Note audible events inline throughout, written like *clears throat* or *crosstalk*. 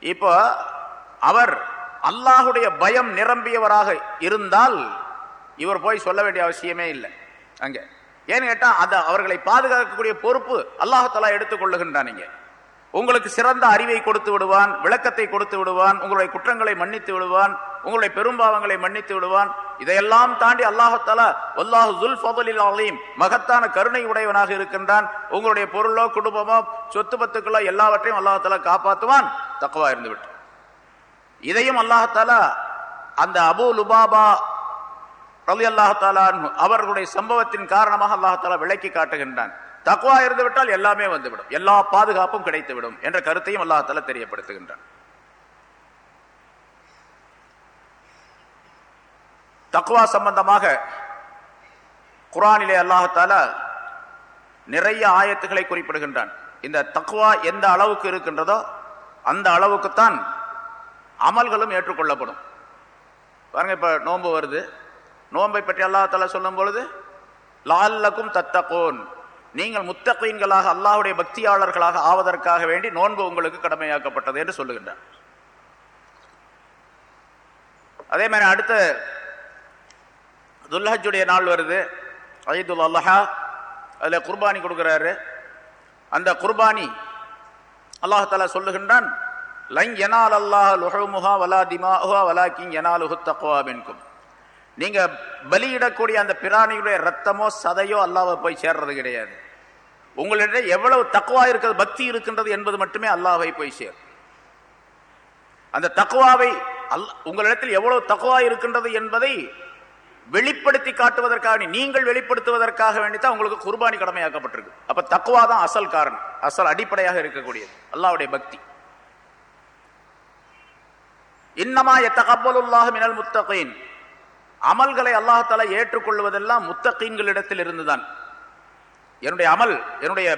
இப்போ அவர் அல்லாஹுடைய பயம் நிரம்பியவராக இருந்தால் இவர் போய் சொல்ல வேண்டிய அவசியமே இல்லை. அங்கே. ஏன்னு கேட்டால் அதை அவர்களை பாதுகாக்கக்கூடிய பொறுப்பு அல்லாஹாலா எடுத்துக்கொள்ளுகின்றான் உங்களுக்கு சிறந்த அறிவை கொடுத்து விடுவான் விளக்கத்தை கொடுத்து விடுவான் உங்களுடைய குற்றங்களை மன்னித்து விடுவான் உங்களுடைய பெரும்பாவங்களை மன்னித்து விடுவான். இதையெல்லாம் தாண்டி அல்லாஹாலா அல்லாஹு துல் ஃபதலில் அலீம் மகத்தான கருணை உடையவனாக இருக்கின்றான். உங்களுடைய பொருளோ குடும்பமோ சொத்து பத்துக்களோ எல்லாவற்றையும் அல்லாஹாலா காப்பாற்றுவான். தக்குவா இருந்து இதையும் அல்லாஹாலா அந்த அபு லுபாபா ரலி அல்லாஹாலா அவர்களுடைய சம்பவத்தின் காரணமாக அல்லாஹாலா விளக்கி காட்டுகின்றான். தக்குவா இருந்து விட்டால் எல்லாமே வந்துவிடும். எல்லா பாதுகாப்பும் கிடைத்துவிடும் என்ற கருத்தையும் அல்லாஹால தெரியப்படுத்துகின்றான். தக்குவா சம்பந்தமாக குரானிலே அல்லாஹால நிறைய ஆயத்துக்களை குறிப்பிடுகின்றான். இந்த தக்குவா எந்த அளவுக்கு இருக்கின்றதோ அந்த அளவுக்குத்தான் அமல்களும் ஏற்றுக்கொள்ளப்படும். பாருங்க இப்ப நோன்பு வருது. நோன்பை பற்றி அல்லாஹால சொல்லும் பொழுது லால்லக்கும் தத்தகோன். நீங்கள் முத்தகீன்களாக அல்லாஹுடைய பக்தியாளர்களாக ஆவதற்காக வேண்டி நோன்பு உங்களுக்கு கடமையாக்கப்பட்டது என்று சொல்லுகின்றார். அதே மாதிரி அடுத்த துல்லஹஜுடைய நாள் வருது. ஐதுல் அல்லஹா அதில் குர்பானி கொடுக்குறாரு. அந்த குர்பானி அல்லாஹால சொல்லுகின்றான் லைங் எனால் அல்லாஹ் லுஹமுஹா வலா திமாஹா வலாக்கிங் எனால் தக்குவா மின்கும். நீங்க பலியிடக்கூடிய அந்த பிராணியுடைய ரத்தமோ சதையோ அல்லாவை போய் சேர்றது கிடையாது. உங்களிடையே எவ்வளவு தக்குவா இருக்கிறது பக்தி இருக்கின்றது என்பது மட்டுமே அல்லாவை போய் சேரும். அந்த தக்குவாவை அல் உங்களிடத்தில் எவ்வளவு தக்குவா இருக்கின்றது என்பதை வெளிப்படுத்தி காட்டுவதற்காக நீங்கள் வெளிப்படுத்துவதற்காக வேண்டித்தான் உங்களுக்கு குர்பானி கடமையாக்கப்பட்டிருக்கு. அப்ப தக்குவா தான் அசல் காரணம். அசல் அடிப்படையாக இருக்கக்கூடியது. அல்லாவுடைய பக்தி. இன்னமா எத்தகப்பலுல்லாக மினல் முத்தகையின் அமல்களை அல்லாஹால ஏற்றுக்கொள்வதெல்லாம் முத்தகீன்களிடத்தில் இருந்துதான். என்னுடைய அமல் என்னுடைய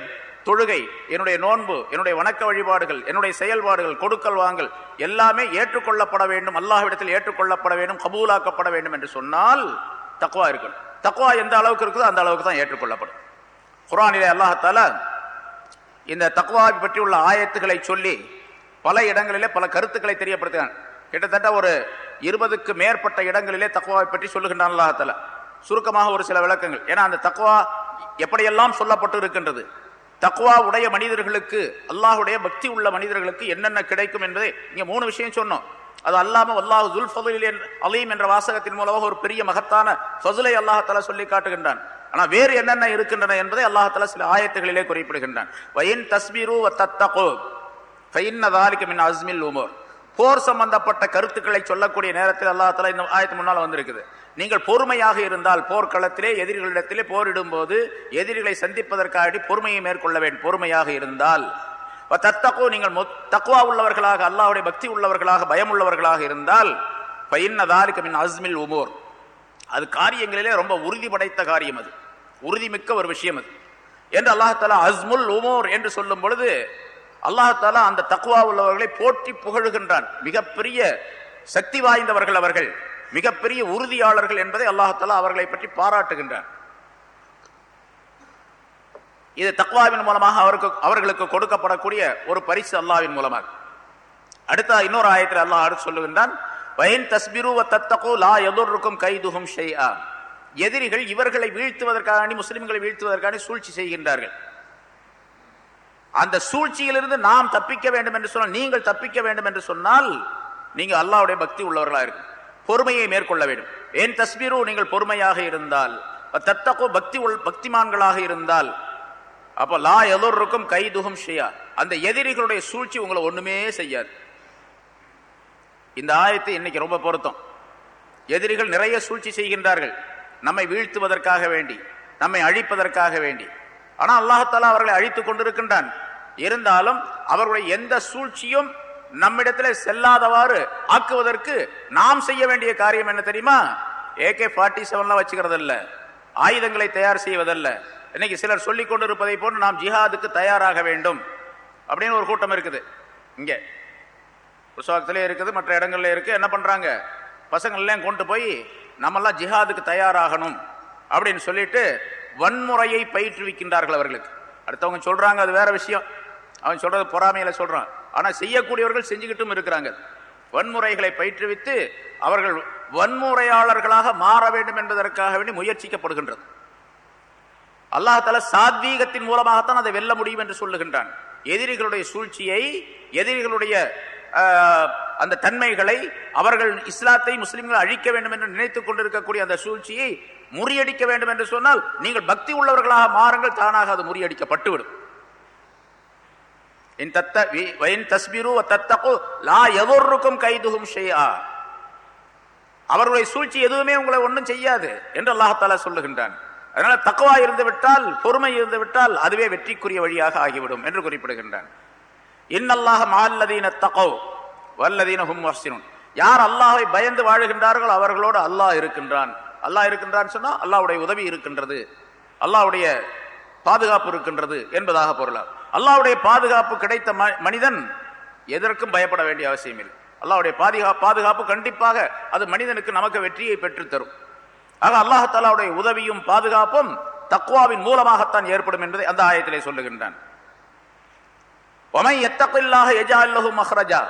தொழுகை என்னுடைய நோன்பு என்னுடைய வணக்க வழிபாடுகள் என்னுடைய செயல்பாடுகள் கொடுக்கல் வாங்கல் எல்லாமே ஏற்றுக்கொள்ளப்பட வேண்டும் அல்லாஹ்விடத்தில் ஏற்றுக்கொள்ளப்பட வேண்டும் கபூலாக்கப்பட வேண்டும் என்று சொன்னால் தக்குவா இருக்கணும். தக்குவா எந்த அளவுக்கு இருக்குதோ அந்த அளவுக்கு தான் ஏற்றுக்கொள்ளப்படும். குரானிலே அல்லாஹால இந்த தக்குவாவை பற்றி உள்ள ஆயத்துக்களை சொல்லி பல இடங்களிலே பல கருத்துக்களை தெரியப்படுத்துகிறான். கிட்டத்தட்ட ஒரு இருபதுக்கு மேற்பட்ட இடங்களிலே தக்குவாவை பற்றி சொல்லுகின்றான் அல்லாஹால சுருக்கமாக ஒரு சில விளக்கங்கள். ஏன்னா அந்த தக்குவா எப்படியெல்லாம் சொல்லப்பட்டு இருக்கின்றது தக்குவா உடைய மனிதர்களுக்கு அல்லாஹுடைய பக்தி உள்ள மனிதர்களுக்கு என்னென்ன கிடைக்கும் என்பதை இங்கே மூணு விஷயம் சொன்னோம். அது அல்லாமல் அல்லாஹ் துல் ஃபதுல் அலீம் என்ற வாசகத்தின் மூலமாக ஒரு பெரிய மகத்தான ஃபதுலை அல்லாஹால சொல்லி காட்டுகின்றான். ஆனால் வேறு என்னென்ன இருக்கின்றன என்பதை அல்லாஹால சில ஆயத்துகளிலே குறிப்பிடுகின்றான். வயின் தஸ்மீரு தத்தகோ ஃபைன்னதாலிக்கு மின் அஸ்மில் உமோர். போர் சம்பந்தப்பட்ட கருத்துக்களை சொல்லக்கூடிய நேரத்தில் அல்லாஹால இந்த ஆயத்து முன்னால் வந்திருக்குது. நீங்கள் பொறுமையாக இருந்தால் போர்க்களத்திலே எதிரிகளிடத்திலே போரிடும் போது எதிரிகளை சந்திப்பதற்காக பொறுமையை மேற்கொள்ள வேண்டும் பொறுமையாக இருந்தால். தத்தக்கோ நீங்கள் தக்குவா உள்ளவர்களாக அல்லாவுடைய பக்தி உள்ளவர்களாக பயம் உள்ளவர்களாக இருந்தால் பயின்னதாருக்கு மின் அஸ்மில் உமோர். அது காரியங்களிலே ரொம்ப உறுதி படைத்த காரியம் அது. உறுதிமிக்க ஒரு விஷயம் அது. என்று அல்லாஹாலா அஸ்முல் உமோர் என்று சொல்லும் பொழுது அல்லாஹாலா அந்த தக்குவா உள்ளவர்களை போற்றி புகழுகின்றான். மிகப்பெரிய சக்தி வாய்ந்தவர்கள் அவர்கள். மிகப்பெரிய உறுதியாளர்கள் என்பதை அல்லாஹாலா அவர்களை பற்றி பாராட்டுகின்றார் இது தக்வாவின் மூலமாக அவருக்கு அவர்களுக்கு கொடுக்கப்படக்கூடிய ஒரு பரிசு அல்லாவின் மூலமாக. அடுத்த இன்னொரு ஆயத்தில் அல்லாஹ் அடுத்து சொல்லுகின்றான் வயன் தஸ்பிரு தத்தகோ லா எதிர்க்கும் கைதுகும் ஷெய்ஆ எதிரிகள் இவர்களை வீழ்த்துவதற்காக முஸ்லிம்களை வீழ்த்துவதற்காக சூழ்ச்சி செய்கின்றார்கள். அந்த சூழ்ச்சியிலிருந்து நாம் தப்பிக்க வேண்டும் என்று சொன்னால் நீங்கள் தப்பிக்க வேண்டும் என்று சொன்னால் நீங்கள் அல்லாவுடைய பக்தி உள்ளவர்களாக இருக்கும் பொறுமையை மேற்கொள்ள வேண்டும். ஏன் தஸ்பீரு? நீங்கள் பொறுமையாக இருந்தால். தத்தகோ பக்தி உள் பக்திமான்களாக இருந்தால். அப்போ லா எதோருக்கும் கைதுகும் ஷியா. அந்த எதிரிகளுடைய சூழ்ச்சி உங்களை ஒண்ணுமே செய்யாது. இந்த ஆயத்தை இன்னைக்கு ரொம்ப பொருத்தம். எதிரிகள் நிறைய சூழ்ச்சி செய்கின்றார்கள். நம்மை வீழ்த்துவதற்காக வேண்டி நம்மை அழிப்பதற்காக வேண்டி. ஆனால் அல்லாஹாலா அவர்களை அழித்து கொண்டிருக்கின்றான். இருந்தாலும் அவர்களுடைய எந்த சூழ்ச்சியும் நம்மிடத்தில் செல்லாதவாறு ஆக்குவதற்கு நாம் செய்ய வேண்டிய காரியம் என்ன தெரியுமா? ஏகே ஃபார்ட்டி செவன்லாம் வச்சுக்கிறதில்ல. ஆயுதங்களை தயார் செய்வதல்ல. இன்னைக்கு சிலர் சொல்லிக் கொண்டிருப்பதை போன்று நாம் ஜிஹாதுக்கு தயாராக வேண்டும். அப்படின்னு ஒரு கூட்டம் இருக்குது. இங்கே. புஸ்தகத்திலே இருக்குது மற்ற இடங்கள்ல இருக்கு என்ன பண்றாங்க? பசங்கள்லாம் கொண்டு போய் நம்மெல்லாம் ஜிஹாதுக்கு தயாராகணும் அப்படின்னு சொல்லிட்டு வன்முறையை பயிற்றுவிக்கின்றார்கள் அவர்களுக்கு. அடுத்தவங்க சொல்றாங்க அது வேற விஷயம். அவன் சொல்றது பொறாமையில சொல்றான். ஆனா செய்யக்கூடியவர்கள் செஞ்சுக்கிட்டும் இருக்கிறாங்க. வன்முறைகளை பயிற்றுவித்து அவர்கள் வன்முறையாளர்களாக மாற வேண்டும் என்பதற்காக வேண்டி முயற்சிக்கப்படுகின்றது. அல்லாஹால சாத்வீகத்தின் மூலமாகத்தான் அதை வெல்ல முடியும் என்று சொல்லுகின்றான். எதிரிகளுடைய சூழ்ச்சியை எதிரிகளுடைய அந்த தன்மைகளை அவர்கள் இஸ்லாத்தை முஸ்லிம்கள் அழிக்க வேண்டும் என்று நினைத்துக் கொண்டிருக்கக்கூடிய அந்த சூழ்ச்சியை முறியடிக்க வேண்டும் என்று சொன்னால் நீங்கள் பக்தி உள்ளவர்களாக மாறுங்கள் தானாக அது முறியடிக்கப்பட்டுவிடும். இன் தத்த வி- வயின் தஸ்பிரு வ தத்தகு லா எவருக்கும் கைதுகும் ஷைஆ. அவர்களுடைய சூழ்ச்சி எதுவுமே உங்களை ஒன்றும் செய்யாது என்று அல்லாஹாலா சொல்லுகின்றான். அதனால தக்குவா இருந்து விட்டால் பொறுமை இருந்து விட்டால் அதுவே வெற்றிக்குரிய வழியாக ஆகிவிடும் என்று குறிப்பிடுகின்றான். இன்னல்லாஹ மால்லதீன தகோ வல்லதீன ஹும் வசினும் யார் அல்லாஹை பயந்து வாழுகின்றார்களோ அவர்களோடு அல்லாஹ் இருக்கின்றான். அல்லாஹ் இருக்கின்றான் சொன்னா அல்லாவுடைய உதவி இருக்கின்றது. அல்லாஹ்வுடைய பாதுகாப்பு இருக்கின்றது என்பதாக பொருளாகும். அல்லாவுடைய பாதுகாப்பு கிடைத்த ம- மனிதன் எதற்கும் பயப்பட வேண்டிய அவசியம் இல்லை. அல்லாவுடைய பாதுகாப்பு பாதுகாப்பு கண்டிப்பாக அது மனிதனுக்கு நமக்கு வெற்றியை பெற்றுத்தரும் ஆக அல்லாஹாலாவுடைய உதவியும் பாதுகாப்பும் தக்குவாவின் மூலமாகத்தான் ஏற்படும் என்பதை அந்த ஆயத்திலே சொல்லுகின்றான். மஹ்ரஜா.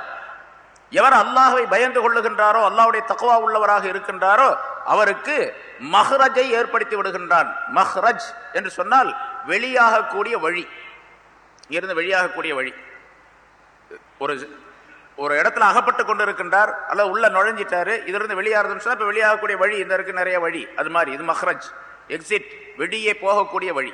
எவர் அல்லாஹை பயந்து கொள்ளுகின்றாரோ அல்லாவுடைய தக்குவா உள்ளவராக இருக்கின்றாரோ அவருக்கு மஹ்ரஜை ஏற்படுத்தி விடுகின்றான். மஹ்ரஜ் என்று சொன்னால் வெளியாகக்கூடிய வழி. இங்கிருந்து வெளியாகக்கூடிய வழி. ஒரு ஒரு இடத்துல அகப்பட்டு கொண்டிருக்கின்றார் அல்லது உள்ள நுழைஞ்சிட்டாரு இதிலிருந்து வெளியாகிறதுன்னு சொன்னா இப்ப வெளியாகக்கூடிய வழி இந்த இருக்கு நிறைய வழி. அது மாதிரி இது மஹ்ரஜ் எக்ஸிட் வெளியே போகக்கூடிய வழி.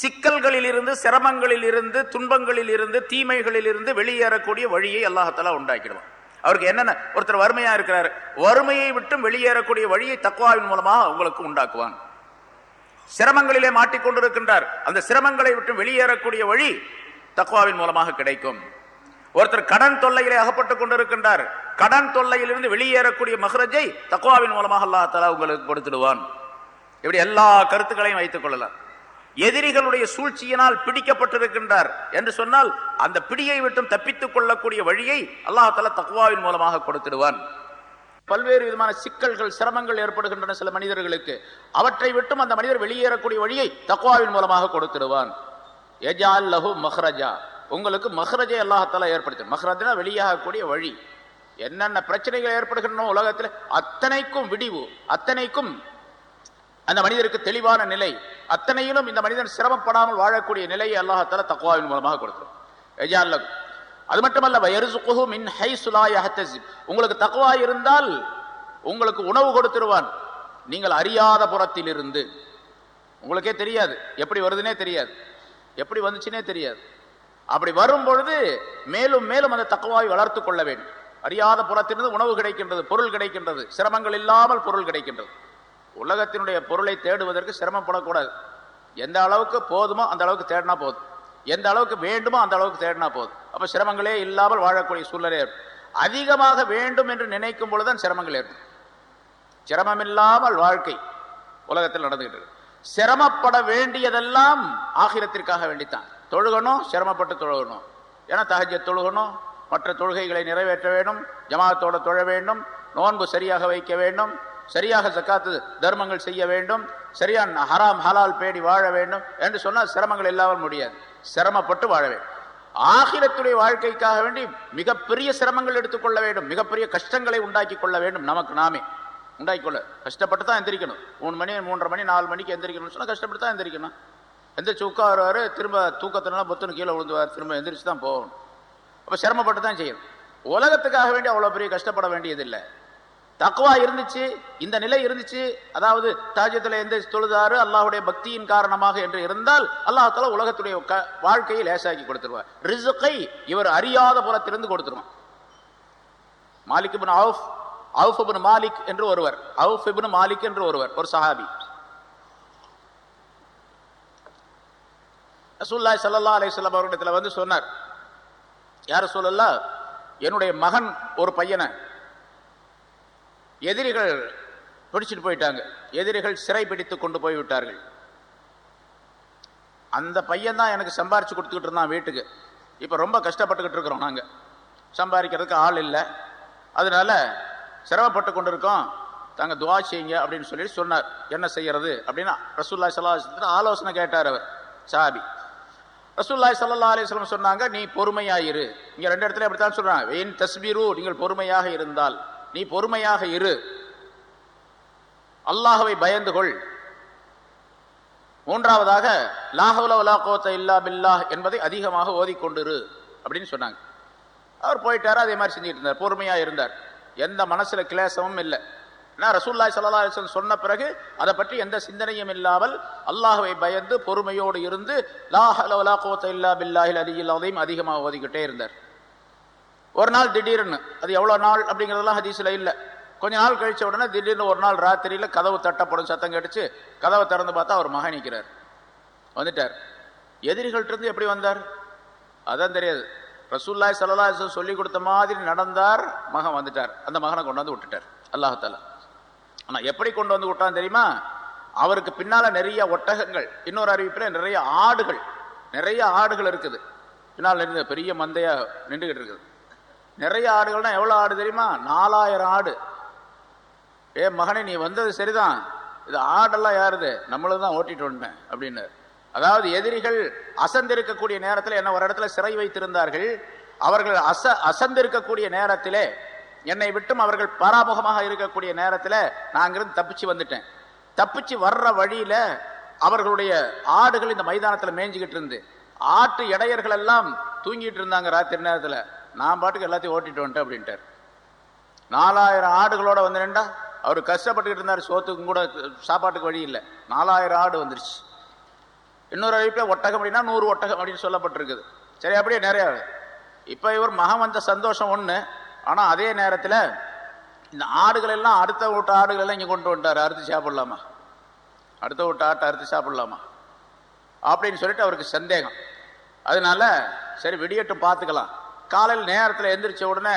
சிக்கல்களில் இருந்து சிரமங்களில் இருந்து துன்பங்களில் இருந்து தீமைகளில் இருந்து வெளியேறக்கூடிய வழியை அல்லாஹத்தலா உண்டாக்கிடுவான். அவருக்கு என்னென்ன ஒருத்தர் வறுமையா இருக்கிறார் வறுமையை விட்டும் வெளியேறக்கூடிய வழியை தக்குவாவின் மூலமாக உங்களுக்கு உண்டாக்குவான். சிரமங்களிலே மாட்டிக்கொண்டிருக்கின்றார். அந்த சிரமங்களை விட்டு வெளியேறக்கூடிய வழி தக்குவாவின் மூலமாக கிடைக்கும். ஒருத்தர் கடன் தொல்லையிலே அகப்பட்டுக் கொண்டிருக்கின்றார். கடன் தொல்லையிலிருந்து வெளியேறக்கூடிய மகரஜை தக்குவாவின் மூலமாக அல்லாஹ் தலா உங்களுக்கு கொடுத்துடுவான். இப்படி எல்லா கருத்துக்களையும் வைத்துக் கொள்ளலாம். எதிரிகளுடைய சூழ்ச்சியினால் பிடிக்கப்பட்டிருக்கின்றார் என்று சொன்னால் அந்த பிடியை விட்டும் தப்பித்துக் கொள்ளக்கூடிய வழியை அல்லாஹால தக்குவாவின் மூலமாக கொடுத்துடுவான். பல்வேறு விதமான சிக்கல்கள் சிரமங்கள் ஏற்படுகின்றன சில மனிதர்களுக்கு. அவற்றை விட்டும் அந்த மனிதர் வெளியேறக்கூடிய வழியை தக்குவாவின் மூலமாக கொடுத்துடுவான். எஜால் லஹு மஹ்ரஜா. உங்களுக்கு மஹ்ரஜை அல்லாஹத்தால ஏற்படுத்த மஹ்ரஜா வெளியாகக்கூடிய வழி. என்னென்ன பிரச்சனைகள் ஏற்படுகின்றன உலகத்தில் அத்தனைக்கும் விடிவு அத்தனைக்கும் அந்த மனிதருக்கு தெளிவான நிலை அத்தனையிலும் இந்த மனிதன் சிரமப்படாமல் வாழக்கூடிய நிலையை அல்லாஹத்தால தக்குவாவின் மூலமாக கொடுத்துரும் எஜால் லகு அது மட்டுமல்ல வயர்சுகுஹு மின் ஹை லா உங்களுக்கு தக்குவா இருந்தால் உங்களுக்கு உணவு கொடுத்துருவான். நீங்கள் அறியாத புறத்தில் இருந்து உங்களுக்கே தெரியாது. எப்படி வருதுனே தெரியாது. எப்படி வந்துச்சுனே தெரியாது. அப்படி வரும் பொழுது மேலும் மேலும் அந்த தக்குவாவை வளர்த்து கொள்ள வேண்டும். அறியாத புறத்திலிருந்து உணவு கிடைக்கின்றது பொருள் கிடைக்கின்றது. சிரமங்கள் இல்லாமல் பொருள் கிடைக்கின்றது. உலகத்தினுடைய பொருளை தேடுவதற்கு சிரமப்படக்கூடாது. எந்த அளவுக்கு போதுமோ அந்த அளவுக்கு தேடினா போதும். எந்த அளவுக்கு வேண்டுமோ அந்த அளவுக்கு தேடினா போதும். அப்ப சிரமங்களே இல்லாமல் வாழக்கூடிய சூழ்நிலை ஏற்படும். அதிகமாக வேண்டும் என்று நினைக்கும் பொழுதுதான் சிரமங்கள் ஏற்படும். சிரமம் இல்லாமல் வாழ்க்கை உலகத்தில் நடந்துகிட்டு இருக்கு. சிரமப்பட வேண்டியதெல்லாம் ஆகிரத்திற்காக வேண்டித்தான். தொழுகணும் சிரமப்பட்டு தொழுகணும். ஏன்னா தகஜ தொழுகணும் மற்ற தொழுகைகளை நிறைவேற்ற வேண்டும் ஜமாத்தோட தொழ வேண்டும் நோன்பு சரியாக வைக்க வேண்டும் சரியாக சக்காத்து தர்மங்கள் செய்ய வேண்டும் சரியான ஹராம் ஹலால் பேடி வாழ வேண்டும் என்று சொன்னால் சிரமங்கள் இல்லாமல் முடியாது. சிரமப்பட்டு வாழ வேண்டும். ஆகிரத்துடைய வாழ்க்கைக்காக வேண்டி மிகப்பெரிய சிரமங்கள் எடுத்துக்கொள்ள வேண்டும். மிகப்பெரிய கஷ்டங்களை உண்டாக்கி கொள்ள வேண்டும். நமக்கு நாமே. உண்டாக்கி கொள்ள. கஷ்டப்பட்டு தான் எந்திரிக்கணும். மூணு மணி மூன்றரை மணி நாலு மணிக்கு எந்திரிக்கணும்னு சொன்னால் கஷ்டப்பட்டு தான் எந்திரிக்கணும். எந்திரிச்சு உட்காருவார் திரும்ப தூக்கத்தினால பொத்துன்னு கீழே விழுந்துவார் திரும்ப எந்திரிச்சு தான் போகணும். அப்போ சிரமப்பட்டு தான் செய்யணும். உலகத்துக்காக வேண்டி அவ்வளோ பெரிய கஷ்டப்பட வேண்டியதில்லை. தக்குவா இருந்துச்சு இந்த நிலை இருந்துச்சு அதாவது தாஜத்துல எந்த தொழுதாரு அல்லாஹுடைய பக்தியின் காரணமாக என்று இருந்தால் அல்லாஹால உலகத்துடைய வாழ்க்கையை லேசாக்கி கொடுத்துருவார். ரிசுக்கை இவர் அறியாத புறத்திலிருந்து கொடுத்துருவான். Malik ibn Awf Awf Malik என்று ஒருவர் அவுஃப் மாலிக் என்று ஒருவர் ஒரு சஹாபி. ரசூல்லாய் சல்லா அலிஸ்லாம் அவர்களிடத்தில் வந்து சொன்னார் யார் சொல்லல்லா என்னுடைய மகன் ஒரு பையனை எதிரிகள் பிடிச்சிட்டு போயிட்டாங்க. எதிரிகள் சிறை பிடித்து கொண்டு போய் விட்டார்கள். அந்த பையன் தான் எனக்கு சம்பாரிச்சு கொடுத்துக்கிட்டு இருந்தான் வீட்டுக்கு. இப்போ ரொம்ப கஷ்டப்பட்டுக்கிட்டு இருக்கிறோம் நாங்கள் சம்பாதிக்கிறதுக்கு ஆள் இல்லை. அதனால சிரமப்பட்டு கொண்டு இருக்கோம் தாங்க துவா செய்யுங்க அப்படின்னு சொல்லி சொன்னார். என்ன செய்யறது அப்படின்னு ரசூல்லா சல்லா ஆலோசனை கேட்டார் அவர் சாபி ரசூல்லாய் சல்லா அலிஸ்லம் சொன்னாங்க நீ பொறுமையாயிரு இங்கே ரெண்டு இடத்துல அப்படித்தான் சொல்கிறாங்க வெயின் தஸ்பீரு நீங்கள் பொறுமையாக இருந்தால். நீ பொறுமையாக இரு. அல்லாஹவை பயந்து கொள். மூன்றாவதாக லாஹவுல வலா கோத்த இல்லா பில்லா என்பதை அதிகமாக ஓதிக்கொண்டிரு அப்படின்னு சொன்னாங்க. அவர் போயிட்டாரு அதே மாதிரி செஞ்சுட்டு இருந்தார் பொறுமையா இருந்தார். எந்த மனசுல கிளேசமும் இல்லை. ஏன்னா ரசூல்லாய் சல்லா சொன்ன பிறகு அதை பற்றி எந்த சிந்தனையும் இல்லாமல் அல்லாஹுவை பயந்து பொறுமையோடு இருந்து லாஹல கோத்த இல்லா பில்லாஹில் அதிகமாக ஓதிக்கிட்டே இருந்தார். ஒரு நாள் திடீர்னு அது எவ்வளோ நாள் அப்படிங்கிறதெல்லாம் ஹதீஸில் இல்லை. கொஞ்ச நாள் கழிச்ச உடனே திடீர்னு ஒரு நாள் ராத்திரியில் கதவு தட்டப்படும் சத்தம் கடிச்சு கதவை திறந்து பார்த்தா அவர் மகன் நிற்கிறார் வந்துட்டார். எதிரிகள்ட்டிருந்து எப்படி வந்தார்? அதான் தெரியாது. ரசூல்லாய் சல்லா சொல்லி கொடுத்த மாதிரி நடந்தார் மகன் வந்துட்டார். அந்த மகனை கொண்டு வந்து விட்டுட்டார். அல்லாஹால ஆனால் எப்படி கொண்டு வந்து விட்டான் தெரியுமா? அவருக்கு பின்னால் நிறைய ஒட்டகங்கள் இன்னொரு அறிவிப்பில் நிறைய ஆடுகள் நிறைய ஆடுகள் இருக்குது. பின்னால் நின்று பெரிய மந்தையாக நின்றுகிட்டு இருக்குது. நிறைய ஆடுகள்னா எவ்வளோ ஆடு தெரியுமா? நாலாயிரம் ஆடு. ஏ மகனே நீ வந்தது சரிதான். இது ஆடெல்லாம் யாருது? நம்மளும் தான் ஓட்டிட்டு வந்தேன் அப்படின்னு அதாவது எதிரிகள் அசந்திருக்கக்கூடிய நேரத்தில் என்ன ஒரு இடத்துல சிறை வைத்திருந்தார்கள் அவர்கள் அச அசந்திருக்கக்கூடிய நேரத்திலே என்னை விட்டும் அவர்கள் பராமுகமாக இருக்கக்கூடிய நேரத்தில் நான் அங்கிருந்து தப்பிச்சு வந்துட்டேன். தப்பிச்சு வர்ற வழியில் அவர்களுடைய ஆடுகள் இந்த மைதானத்தில் மேய்ஞ்சிக்கிட்டு இருந்து ஆட்டு இடையர்கள் எல்லாம் தூங்கிட்டு இருந்தாங்க ராத்திரி நேரத்தில். நான் பாட்டுக்கு எல்லாத்தையும் ஓட்டிட்டு வந்துட்டேன் அப்படின்ட்டார். நாலாயிரம் ஆடுகளோட வந்து நின்றா அவர் கஷ்டப்பட்டுக்கிட்டு இருந்தார் சோத்துக்கும் கூட சாப்பாட்டுக்கு வழி இல்லை. நாலாயிரம் ஆடு வந்துருச்சு. இன்னொரு அறிவிப்பில் ஒட்டகம் அப்படின்னா நூறு ஒட்டகம் அப்படின்னு சொல்லப்பட்டிருக்குது. சரி அப்படியே நிறையா இப்போ இவர் மகம் வந்த சந்தோஷம் ஒன்று ஆனால் அதே நேரத்தில் இந்த ஆடுகள் எல்லாம் அடுத்த வீட்டு ஆடுகள் எல்லாம் இங்கே கொண்டு வந்துட்டார். அறுத்து சாப்பிடலாமா? அடுத்த வீட்டு ஆட்டை அறுத்து சாப்பிடலாமா? அப்படின்னு சொல்லிட்டு அவருக்கு சந்தேகம். அதனால சரி விடியட்டும் பார்த்துக்கலாம். காலையில் நேரத்தில் எந்திரிச்ச உடனே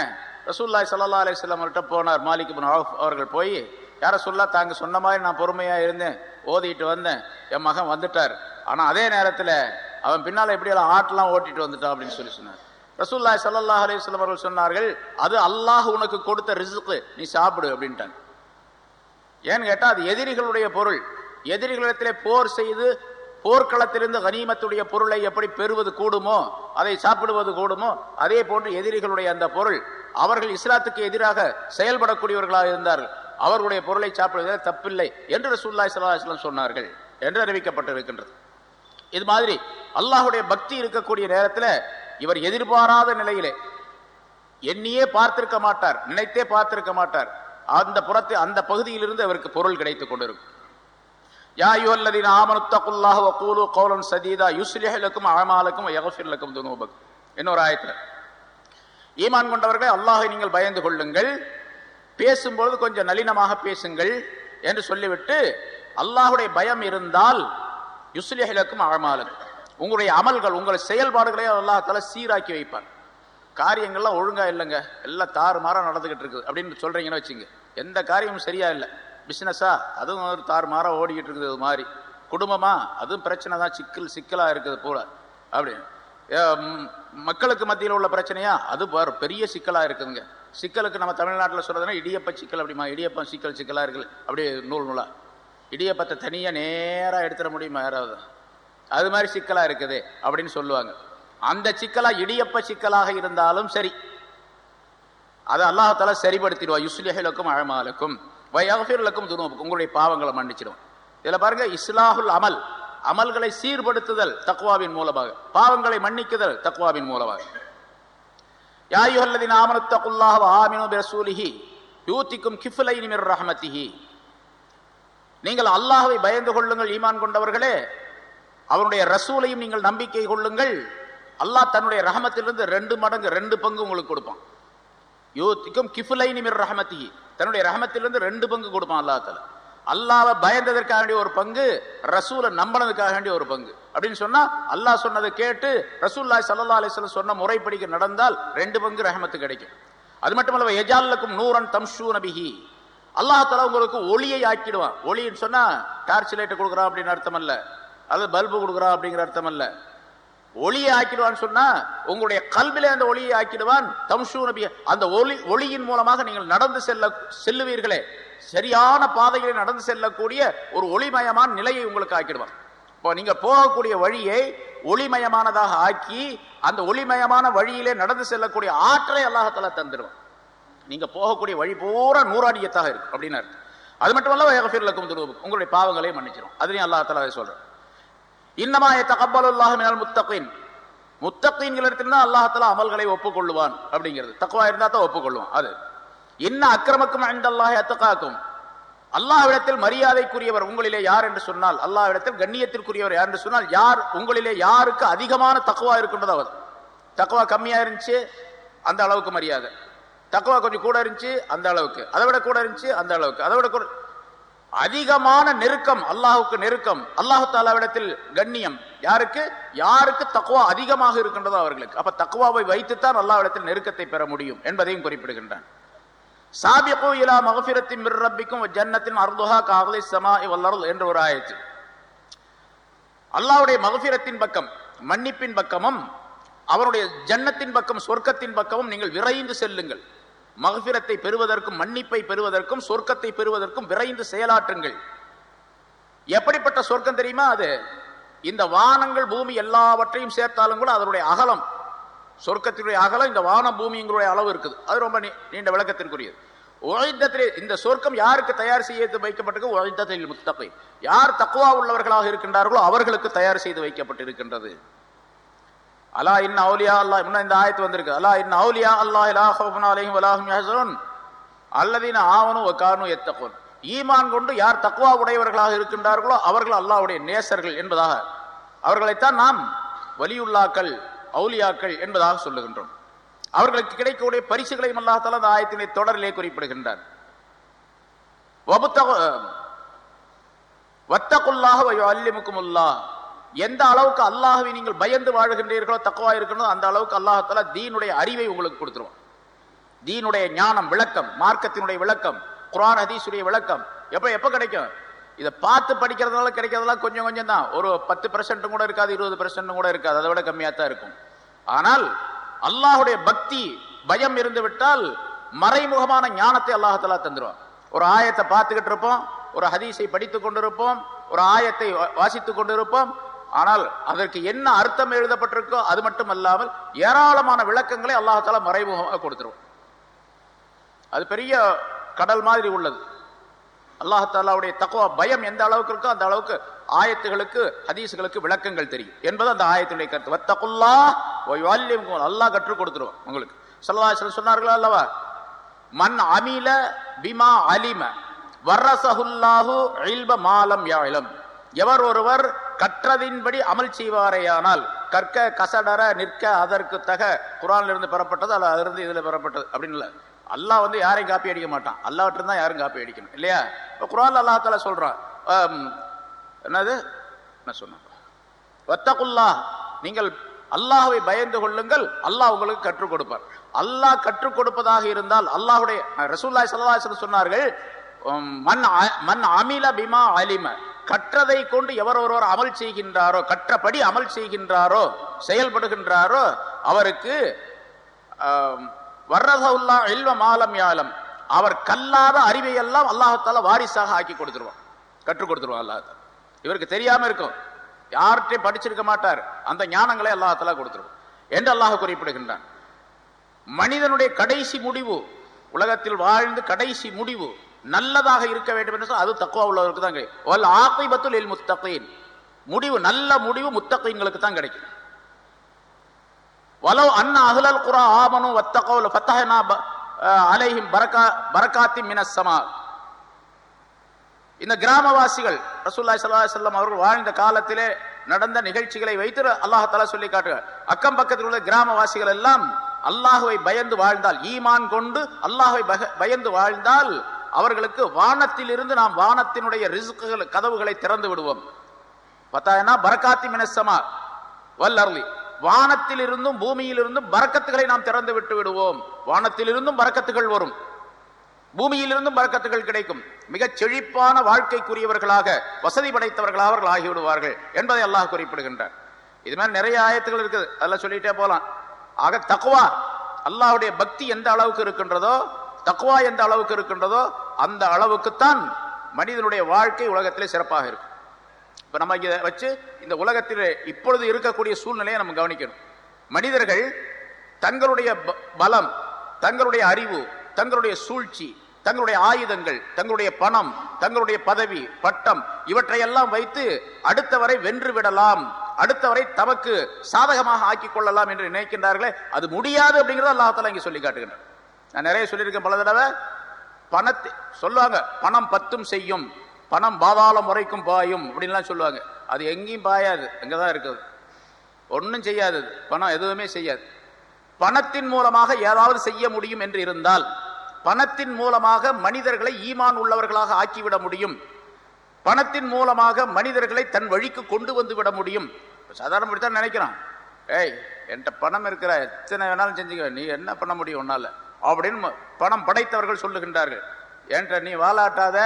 ரசூல்லாய் சல்லா அலிஸ்லாம் அவர்கிட்ட போனார். மாலிக் பின் அவர்கள் போய் யார சொல்லா தாங்க சொன்ன மாதிரி நான் பொறுமையாக இருந்தேன். ஓதிட்டு வந்தேன். என் மகன் வந்துட்டார். ஆனால் அதே நேரத்தில் அவன் பின்னால் எப்படியெல்லாம் ஆட்டெலாம் ஓட்டிட்டு வந்துட்டான்? அப்படின்னு சொல்லி சொன்னார். ரசூல்லாய் சல்லா அலிஸ்லாம் அவர்கள் சொன்னார்கள் அது அல்லாஹ் உனக்கு கொடுத்த ரிசுக்கு நீ சாப்பிடு. அப்படின்ட்டாங்க. ஏன்னு கேட்டால் அது எதிரிகளுடைய பொருள். எதிரிகளிடத்திலே போர் செய்து போர்க்களத்திலிருந்து கனிமத்துடைய பொருளை எப்படி பெறுவது கூடுமோ அதை சாப்பிடுவது கூடுமோ அதே போன்று எதிரிகளுடைய அந்த பொருள் அவர்கள் இஸ்லாத்துக்கு எதிராக செயல்படக்கூடியவர்களாக இருந்தார்கள். அவர்களுடைய பொருளை சாப்பிடுவதில் தப்பில்லை என்று ரசூல்லாய் சல்லாஹ் சொன்னார்கள் என்று அறிவிக்கப்பட்டிருக்கின்றது. இது மாதிரி அல்லாஹுடைய பக்தி இருக்கக்கூடிய நேரத்தில் இவர் எதிர்பாராத நிலையிலே எண்ணியே பார்த்திருக்க மாட்டார் நினைத்தே பார்த்திருக்க மாட்டார். அந்த புறத்தை அந்த பகுதியிலிருந்து அவருக்கு பொருள் கிடைத்துக் கொண்டிருக்கும். யா யுவல்லதீன ஆமனுத்தகுல்லாஹ் வகூலு கௌலன் சதீதா யுஸ்லிஹ் லக்கும் அமாலக்கும் யக்ஃபிர் லக்கும் துனூபக் இன்னொரு ஆயத்தில் ஈமான் கொண்டவர்களே அல்லாஹை நீங்கள் பயந்து கொள்ளுங்கள் பேசும்பொழுது கொஞ்சம் நளினமாக பேசுங்கள் என்று சொல்லிவிட்டு அல்லாஹுடைய பயம் இருந்தால் யுஸ்லிஹ் லக்கும் உங்களுடைய அமல்கள் உங்கள் செயல்பாடுகளை அல்லாஹால சீராக்கி வைப்பார் காரியங்கள்லாம் ஒழுங்கா இல்லைங்க எல்லாம் தாறுமாறா நடந்துகிட்டு இருக்குது அப்படின்னு சொல்றீங்கன்னு வச்சுங்க எந்த காரியமும் சரியா இல்லை பிஸ்னஸா அதுவும் ஒரு தாறுமாறாக ஓடிக்கிட்டு இருக்குது அது மாதிரி. குடும்பமா? அதுவும் பிரச்சனை தான். சிக்கல் சிக்கலாக இருக்குது போல. அப்படின்னு மக்களுக்கு மத்தியில் உள்ள பிரச்சனையா? அது பெரிய சிக்கலாக இருக்குதுங்க. சிக்கலுக்கு நம்ம தமிழ்நாட்டில் சொல்கிறதுனா இடியப்ப சிக்கல் அப்படிமா? இடியப்பம் சிக்கல் சிக்கலாக இருக்குது. அப்படியே நூல் நூலா. இடியப்பத்தை தனியாக நேராக எடுத்துட முடியுமா? யாராவது? அது மாதிரி சிக்கலாக இருக்குது அப்படின்னு சொல்லுவாங்க. அந்த சிக்கலாக இடியப்ப சிக்கலாக இருந்தாலும் சரி. அதை அல்லாஹால சரிபடுத்திடுவா யுஸ்லிஹலுக்கும் அழமாலுக்கும் வயஃபிர்லக்கும் துணுவுக்கும் உங்களுடைய பாவங்களை மன்னிச்சிடும். இதில் பாருங்க இஸ்லாஹுல் அமல். அமல்களை சீர்படுத்துதல் தக்குவாவின் மூலமாக. பாவங்களை மன்னிக்குதல் தக்வாவின் மூலமாக. யாயுஹல்லதின் ஆமனத்தகுல்லாஹ் ஆமினு பிரசூலிஹி. யூத்திக்கும் கிஃபுலை மிர் ரஹமத்திஹி. நீங்கள் அல்லாஹ்வை பயந்து கொள்ளுங்கள் ஈமான் கொண்டவர்களே. அவனுடைய ரசூலையும் நீங்கள் நம்பிக்கை கொள்ளுங்கள். அல்லாஹ் தன்னுடைய ரஹமத்திலிருந்து ரெண்டு மடங்கு ரெண்டு பங்கு உங்களுக்கு கொடுப்பான். யூத்திக்கும் கிஃபுலை மிர் ரஹமத்திஹி. தன்னுடைய ரஹமத்திலிருந்து ரெண்டு பங்கு கொடுப்பான் அல்லா அல்லாவை பயந்ததற்காக வேண்டிய ஒரு பங்கு ரசூலை நம்பினதுக்காக வேண்டிய ஒரு பங்கு. அப்படின்னு சொன்னா அல்லாஹ் சொன்னதை கேட்டு ரசூல்லாய் சல்லா அலிஸ்லாம் சொன்ன முறைப்படிக்க நடந்தால் ரெண்டு பங்கு ரஹமத்து கிடைக்கும். அது மட்டுமல்ல எஜாலுக்கும் நூரன் தம்ஷூ நபிஹி அல்லாஹால உங்களுக்கு ஒளியை ஆக்கிடுவான். ஒளின்னு சொன்னா டார்ச் லைட்டை கொடுக்குறான் அப்படின்னு அர்த்தம் அல்ல அல்லது பல்பு கொடுக்குறான் அப்படிங்கிற அர்த்தம் அல்ல ஒளியை ஆக்கிடுவான்னு சொன்னா உங்களுடைய கல்விலே அந்த ஒளியை ஆக்கிடுவான் தம்ஷூ நபி அந்த ஒளி ஒளியின் மூலமாக நீங்கள் நடந்து செல்ல செல்லுவீர்களே. சரியான பாதையில் நடந்து செல்லக்கூடிய ஒரு ஒளிமயமான நிலையை உங்களுக்கு ஆக்கிடுவான். இப்போ நீங்க போகக்கூடிய வழியை ஒளிமயமானதாக ஆக்கி அந்த ஒளிமயமான வழியிலே நடந்து செல்லக்கூடிய ஆற்றலை அல்லாஹத்தால தந்துடுவான். நீங்க போகக்கூடிய வழி பூரா நூறாடியத்தாக இருக்கும் அப்படின்னாரு அது மட்டுமல்ல வேகஃபிர்லக்கும் துருவும் உங்களுடைய பாவங்களையும் மன்னிச்சிடும் அதுலயும் அல்லாஹால சொல்றேன். இன்னமா தகப்பலுல்லாஹ் மினல் முத்தகின். முத்தகீன்களிடத்தில் தான் அல்லாஹால அமல்களை ஒப்புக்கொள்ளுவான் அப்படிங்கிறது. தக்குவா இருந்தா தான் ஒப்புக்கொள்ளுவான் அது. என்ன அக்கிரமக்கும் அல்லாஹ் அத்தகாக்கும். அல்லாஹ்விடத்தில் மரியாதைக்குரியவர் உங்களிலே யார் என்று சொன்னால் அல்லாஹ்விடத்தில் கண்ணியத்திற்குரியவர் யார் என்று சொன்னால் யார் உங்களிலே யாருக்கு அதிகமான தக்குவா இருக்கின்றது அவர் தக்குவா கம்மியா இருந்துச்சு அந்த அளவுக்கு மரியாதை. தக்குவா கொஞ்சம் கூட இருந்துச்சு அந்த அளவுக்கு. அதை விட கூட இருந்துச்சு அந்த அளவுக்கு. அதை விட கூட அதிகமான நெருக்கம் அல்லாஹுக்கு நெருக்கம் அல்லாஹு தாலாவிடத்தில் கண்ணியம். யாருக்கு? யாருக்கு தக்குவா அதிகமாக இருக்கின்றதோ அவர்களுக்கு. அப்ப தக்குவாவை வைத்துத்தான் அல்லாவிடத்தில் நெருக்கத்தை பெற முடியும் என்பதையும் குறிப்பிடுகின்றான். சாபியகோ இலா மகபிரத்தின் மிர்ரப்பிக்கும் ஜன்னத்தின் அர்துஹா காவலை சமா வல்லருள் என்ற ஒரு ஆயத்து. அல்லாவுடைய மகபிரத்தின் பக்கம் மன்னிப்பின் பக்கமும் அவருடைய ஜன்னத்தின் பக்கம் சொர்க்கத்தின் பக்கமும் நீங்கள் விரைந்து செல்லுங்கள். மகபிரத்தை பெறுவதற்கும் மன்னிப்பை பெறுவதற்கும் சொர்க்கத்தை பெறுவதற்கும் விரைந்து செயலாற்றுங்கள். எப்படிப்பட்ட சொர்க்கம் தெரியுமா அது? இந்த வானங்கள் பூமி எல்லாவற்றையும் சேர்த்தாலும் கூட அதனுடைய அகலம் சொர்க்கத்தினுடைய அகலம் இந்த வான பூமிங்களுடைய அளவு இருக்குது. அது ரொம்ப நீண்ட விளக்கத்திற்குரியது. ஒழித்தத்திலே இந்த சொர்க்கம் யாருக்கு தயார் செய்து வைக்கப்பட்டிருக்கு? ஒழித்தத்தில் முத்தப்பை. யார் தக்குவா உள்ளவர்களாக இருக்கின்றார்களோ அவர்களுக்கு தயார் செய்து வைக்கப்பட்டிருக்கின்றது. அலா இன் அவுலியா அல்லாஹ் இன்னும் இந்த ஆயத்து வந்திருக்கு. அலா இன்ன அவுலியா அல்லாஹ் லா ஹவுஃபுன் அலைஹிம் வலாஹும் யஹ்சனுன் அல்லதீன ஆவனும் வகானு எத்தகோன் ஈமான் கொண்டு யார் தக்குவா உடையவர்களாக இருக்கின்றார்களோ அவர்கள் அல்லாஹ்வுடைய நேசர்கள் என்பதாக. அவர்களைத்தான் நாம் வலியுல்லாக்கள் அவுலியாக்கள் என்பதாக சொல்லுகின்றோம். அவர்களுக்கு கிடைக்கக்கூடிய பரிசுகளையும் அல்லாஹால அந்த ஆயத்தினை தொடரிலே குறிப்பிடுகின்றார் வபுத்தகு- வத்தகுல்லாஹ அல்லிமுக்குமுல்லா எந்த அளவுக்கு அல்லாஹ்வை நீங்கள் பயந்து வாழுகின்றீர்களோ தக்குவா இருக்கணும் அந்த அளவுக்கு அல்லாஹால தீனுடைய அறிவை உங்களுக்கு கொடுத்துருவான். தீனுடைய ஞானம் விளக்கம் மார்க்கத்தினுடைய விளக்கம் குரான் ஹதீஸுடைய விளக்கம் எப்ப எப்ப கிடைக்கும்? இதை பார்த்து படிக்கிறதுனால கிடைக்கிறதெல்லாம் கொஞ்சம் கொஞ்சம் தான் ஒரு பத்து பெர்சென்ட்டும் கூட இருக்காது இருபது பெர்சென்ட்டும் கூட இருக்காது. அதை விட கம்மியாக தான் இருக்கும். ஆனால் அல்லாஹுடைய பக்தி பயம் இருந்து விட்டால் மறைமுகமான ஞானத்தை அல்லாஹாலா தந்துருவான். ஒரு ஆயத்தை பார்த்துக்கிட்டு இருப்போம் ஒரு ஹதீஸை படித்து கொண்டிருப்போம் ஒரு ஆயத்தை வா- கொண்டிருப்போம் ஆனால் அதற்கு என்ன அர்த்தம் எழுதப்பட்டிருக்கோ அது மட்டும் அல்லாமல் ஏராளமான விளக்கங்களை அல்லாஹால மறைமுகமாக கொடுத்துருவோம் அது பெரிய கடல் மாதிரி உள்ளது. அல்லாஹாலாவுடைய தக்குவா பயம் எந்த அளவுக்கு இருக்கோ அந்த அளவுக்கு ஆயத்துகளுக்கு ஹதீசுகளுக்கு விளக்கங்கள் தெரியும். என்பது அந்த ஆயத்தினுடைய கருத்து. வத்தகுல்லா அல்லாஹ் கற்றுக் கொடுத்துருவோம் உங்களுக்கு. சல்லல்லாஹு சொன்னார்களா அல்லவா? மண் அமில பிமா அலிம. வர்ரசஹுல்லாஹு இல்ப மாலம் யாழம் எவர் ஒருவர் கற்றதின்படி அமல் செய்வாரேயானால் கற்க கசடர நிற்க அதற்கு தக குரான்ல இருந்து பெறப்பட்டது அல்ல அதிலிருந்து இதுல பெறப்பட்டது அப்படின்னு இல்ல அல்லாஹ் வந்து யாரையும் காப்பி அடிக்க மாட்டான். அல்லாஹ்விட்டு தான் யாரும் காப்பி அடிக்கணும். இல்லையா? இப்போ குரான் அல்லாத்தால சொல்றான் என்னது? என்ன சொன்ன? வத்தகுல்லா நீங்கள் அல்லாஹுவை பயந்து கொள்ளுங்கள் அல்லாஹ் உங்களுக்கு கற்றுக் கொடுப்பார். அல்லாஹ் கற்றுக் கொடுப்பதாக இருந்தால் அல்லாஹ்வுடைய ரசூல்லாய் சல்லாஹ் சொன்னார்கள் மண் மண் அ- அமில பிமா அலிம. கற்றதை கொண்டு எவர் ஒருவர் அமல் செய்கின்றாரோ கற்றபடி அமல் செய்கின்றாரோ செயல்படுகின்றாரோ அவருக்கு வர்றதவுல்லா எல்வ மாலம் யாலம். அவர் கல்லாத அறிவை எல்லாம் அல்லாஹால வாரிசாக ஆக்கி கொடுத்துருவான். கற்றுக் கொடுத்துருவான் அல்லாஹ் இவருக்கு தெரியாம இருக்கும். யார்கிட்டையும் படிச்சிருக்க மாட்டார். அந்த ஞானங்களை அல்லாஹால கொடுத்துருவான். என்று அல்லாஹ் குறிப்பிடுகின்றான். மனிதனுடைய கடைசி முடிவு உலகத்தில் வாழ்ந்து கடைசி முடிவு நல்லதாக இருக்க வேண்டும் என்று சொன்னால் அது தக்குவா உள்ளவருக்கு தான் கிடைக்கும். ஆகைபத்துல் இல் முத்தகீன். முடிவு நல்ல முடிவு முத்தகீன்களுக்கு தான் கிடைக்கும். வலோ அண்ணா அகலல் குரா ஆமனு வத்தகோல் ஃபத்தஹனா ப- அலைஹிம் பரக்கா பரக்காத்தி மினசமா இந்த கிராமவாசிகள் ரசூல்லாய் சல்லா செல்லம் அவர்கள் வாழ்ந்த காலத்திலே நடந்த நிகழ்ச்சிகளை வைத்து அல்லாஹ் சொல்லி காட்டுகிறார். அக்கம் பக்கத்தில் உள்ள கிராமவாசிகள் எல்லாம் அல்லாஹுவை பயந்து வாழ்ந்தால் ஈமான் கொண்டு அல்லாஹுவை பயந்து வாழ்ந்தால் அவர்களுக்கு வானத்திலிருந்து நாம் வானத்தினுடைய ரிசுக்குகள் கதவுகளை திறந்து விடுவோம். பத்தாயனா பரக்காத்தி மினசமா வல்லர்லி வானத்திலிருந்தும் பூமியிலிருந்தும் பறக்கத்துகளை நாம் திறந்து விட்டு விடுவோம். வானத்திலிருந்தும் பறக்கத்துகள் வரும். பூமியிலிருந்தும் பறக்கத்துகள் கிடைக்கும். மிகச் செழிப்பான வாழ்க்கைக்குரியவர்களாக வசதி படைத்தவர்களாக அவர்கள் ஆகிவிடுவார்கள் என்பதை அல்லாஹ் குறிப்பிடுகின்றார். இது மாதிரி நிறைய ஆயத்துகள் இருக்குது. அதெல்லாம் சொல்லிட்டே போலாம். ஆக தக்குவா அல்லாஹ்வுடைய பக்தி எந்த அளவுக்கு இருக்கின்றதோ தக்குவா எந்த அளவுக்கு இருக்கின்றதோ அந்த அளவுக்குத்தான் மனிதனுடைய வாழ்க்கை உலகத்திலே சிறப்பாக இருக்கும். இப்போ நம்ம இதை வச்சு இந்த உலகத்தில் இப்பொழுது இருக்கக்கூடிய சூழ்நிலையை நம்ம கவனிக்கணும். மனிதர்கள் தங்களுடைய ப- பலம் தங்களுடைய அறிவு தங்களுடைய சூழ்ச்சி தங்களுடைய ஆயுதங்கள் தங்களுடைய பணம் தங்களுடைய பதவி பட்டம் இவற்றையெல்லாம் வைத்து அடுத்தவரை வென்று விடலாம் அடுத்தவரை தமக்கு சாதகமாக ஆக்கிக் கொள்ளலாம் என்று நினைக்கின்றார்களே அது முடியாது அப்படிங்கிறத அல்லாஹால இங்கே சொல்லி காட்டுகின்றார் நான் நிறைய சொல்லியிருக்கேன் பல தடவை. பணத்தை சொல்லுவாங்க பணம் பத்தும் செய்யும் பணம் பாதாளம் முறைக்கும் பாயும் அப்படின்லாம் சொல்லுவாங்க. அது எங்கேயும் பாயாது அங்கதான் இருக்குது. ஒன்றும் செய்யாது பணம் எதுவுமே செய்யாது. பணத்தின் மூலமாக ஏதாவது செய்ய முடியும் என்று இருந்தால் பணத்தின் மூலமாக மனிதர்களை ஈமான் உள்ளவர்களாக ஆக்கிவிட முடியும். பணத்தின் மூலமாக மனிதர்களை தன் வழிக்கு கொண்டு வந்து விட முடியும். சாதாரண தான் நினைக்கிறான் ஏய் என்கிட்ட பணம் இருக்கிற எத்தனை வேணாலும் செஞ்சுக்க நீ என்ன பண்ண முடியும் உன்னால்? அப்படின்னு பணம் படைத்தவர்கள் சொல்லுகின்றார்கள். என்கிட்ட நீ வாலாட்டாத?